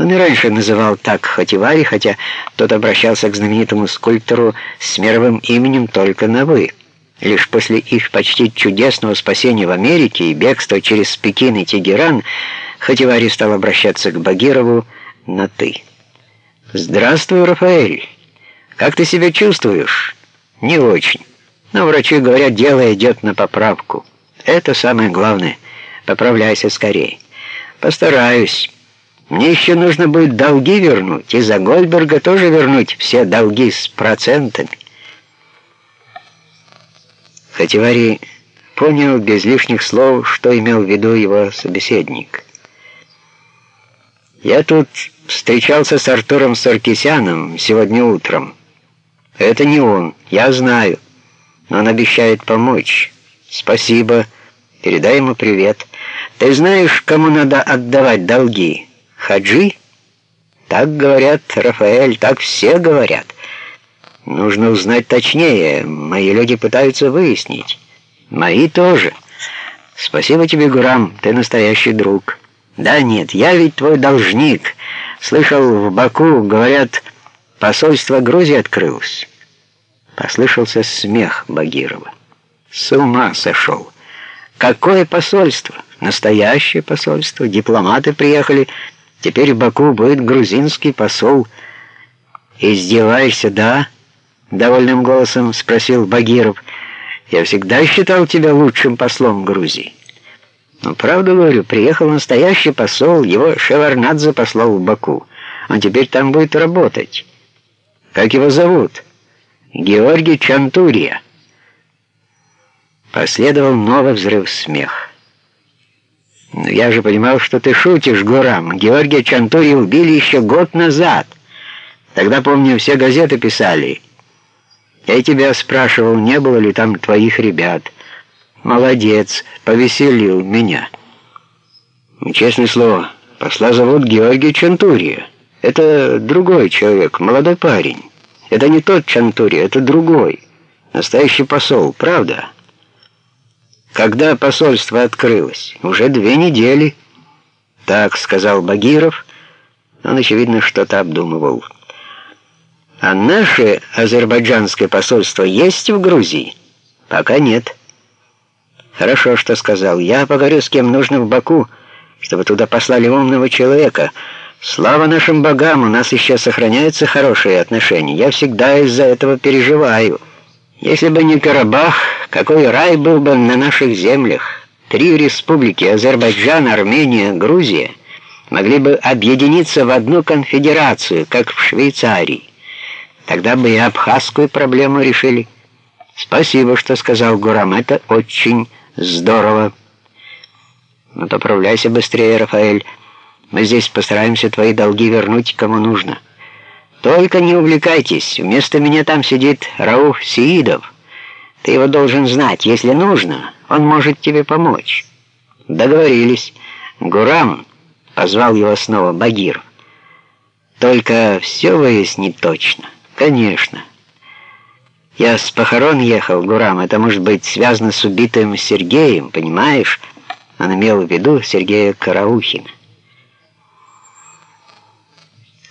Он и раньше называл так Хативари, хотя тот обращался к знаменитому скульптору с мировым именем только на «вы». Лишь после их почти чудесного спасения в Америке и бегства через Пекин и Тегеран Хативари стал обращаться к Багирову на «ты». «Здравствуй, Рафаэль. Как ты себя чувствуешь?» «Не очень. Но врачи говорят, дело идет на поправку. Это самое главное. Поправляйся скорее». «Постараюсь». Мне еще нужно будет долги вернуть, и за Гольберга тоже вернуть все долги с процентами. Хативари понял без лишних слов, что имел в виду его собеседник. «Я тут встречался с Артуром Саркисяном сегодня утром. Это не он, я знаю, но он обещает помочь. Спасибо, передай ему привет. Ты знаешь, кому надо отдавать долги?» Хаджи? Так говорят, Рафаэль, так все говорят. Нужно узнать точнее. Мои люди пытаются выяснить. Мои тоже. Спасибо тебе, Гурам, ты настоящий друг. Да нет, я ведь твой должник. Слышал, в Баку, говорят, посольство Грузии открылось. Послышался смех Багирова. С ума сошел. Какое посольство? Настоящее посольство. Дипломаты приехали Теперь в Баку будет грузинский посол. Издеваешься, да? Довольным голосом спросил Багиров. Я всегда считал тебя лучшим послом Грузии. Ну, правду говорю, приехал настоящий посол, его Шеварнадзе послал в Баку. Он теперь там будет работать. Как его зовут? Георгий Чантурия. Последовал новый взрыв смеха. «Я же понимал, что ты шутишь, Гурам. Георгия Чантури убили еще год назад. Тогда, помню, все газеты писали. Я тебя спрашивал, не было ли там твоих ребят. Молодец, повеселил меня». «Честное слово, посла зовут Георгий Чантурия. Это другой человек, молодой парень. Это не тот Чантурия, это другой. Настоящий посол, правда?» Когда посольство открылось? Уже две недели. Так сказал Багиров. Он, очевидно, что-то обдумывал. А наше азербайджанское посольство есть в Грузии? Пока нет. Хорошо, что сказал. Я поговорю с кем нужно в Баку, чтобы туда послали умного человека. Слава нашим богам, у нас еще сохраняются хорошие отношения. Я всегда из-за этого переживаю. Если бы не Карабах, какой рай был бы на наших землях. Три республики, Азербайджан, Армения, Грузия, могли бы объединиться в одну конфедерацию, как в Швейцарии. Тогда бы и абхазскую проблему решили. Спасибо, что сказал Гурам, это очень здорово. Ну, поправляйся быстрее, Рафаэль. Мы здесь постараемся твои долги вернуть кому нужно. Только не увлекайтесь, вместо меня там сидит Рауф Сеидов. Ты его должен знать, если нужно, он может тебе помочь. Договорились. Гурам позвал его снова Багир. Только все выяснить точно. Конечно. Я с похорон ехал, Гурам, это может быть связано с убитым Сергеем, понимаешь? Он имел в виду Сергея Караухина.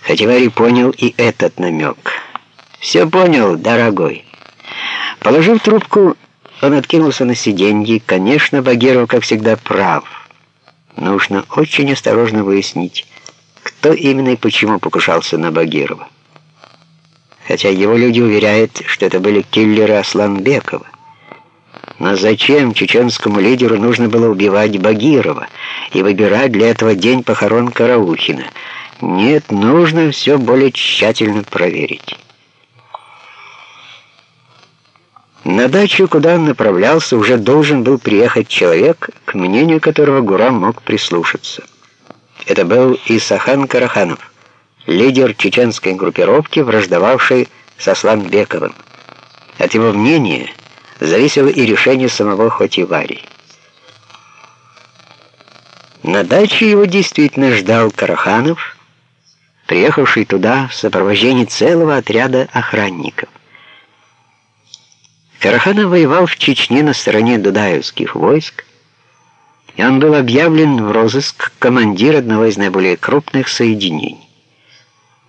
Хативари понял и этот намек. «Все понял, дорогой». Положив трубку, он откинулся на сиденье. Конечно, Багиров, как всегда, прав. Нужно очень осторожно выяснить, кто именно и почему покушался на Багирова. Хотя его люди уверяют, что это были киллеры Асланбекова. Но зачем чеченскому лидеру нужно было убивать Багирова и выбирать для этого день похорон Караухина? Нет, нужно все более тщательно проверить. На дачу, куда он направлялся, уже должен был приехать человек, к мнению которого Гурам мог прислушаться. Это был Исахан Караханов, лидер чеченской группировки, враждовавшей с Асланбековым. От его мнения зависело и решение самого Хотивари. На даче его действительно ждал Караханов, приехавший туда в сопровождении целого отряда охранников. Караханов воевал в Чечне на стороне дудаевских войск и он был объявлен в розыск командир одного из наиболее крупных соединений.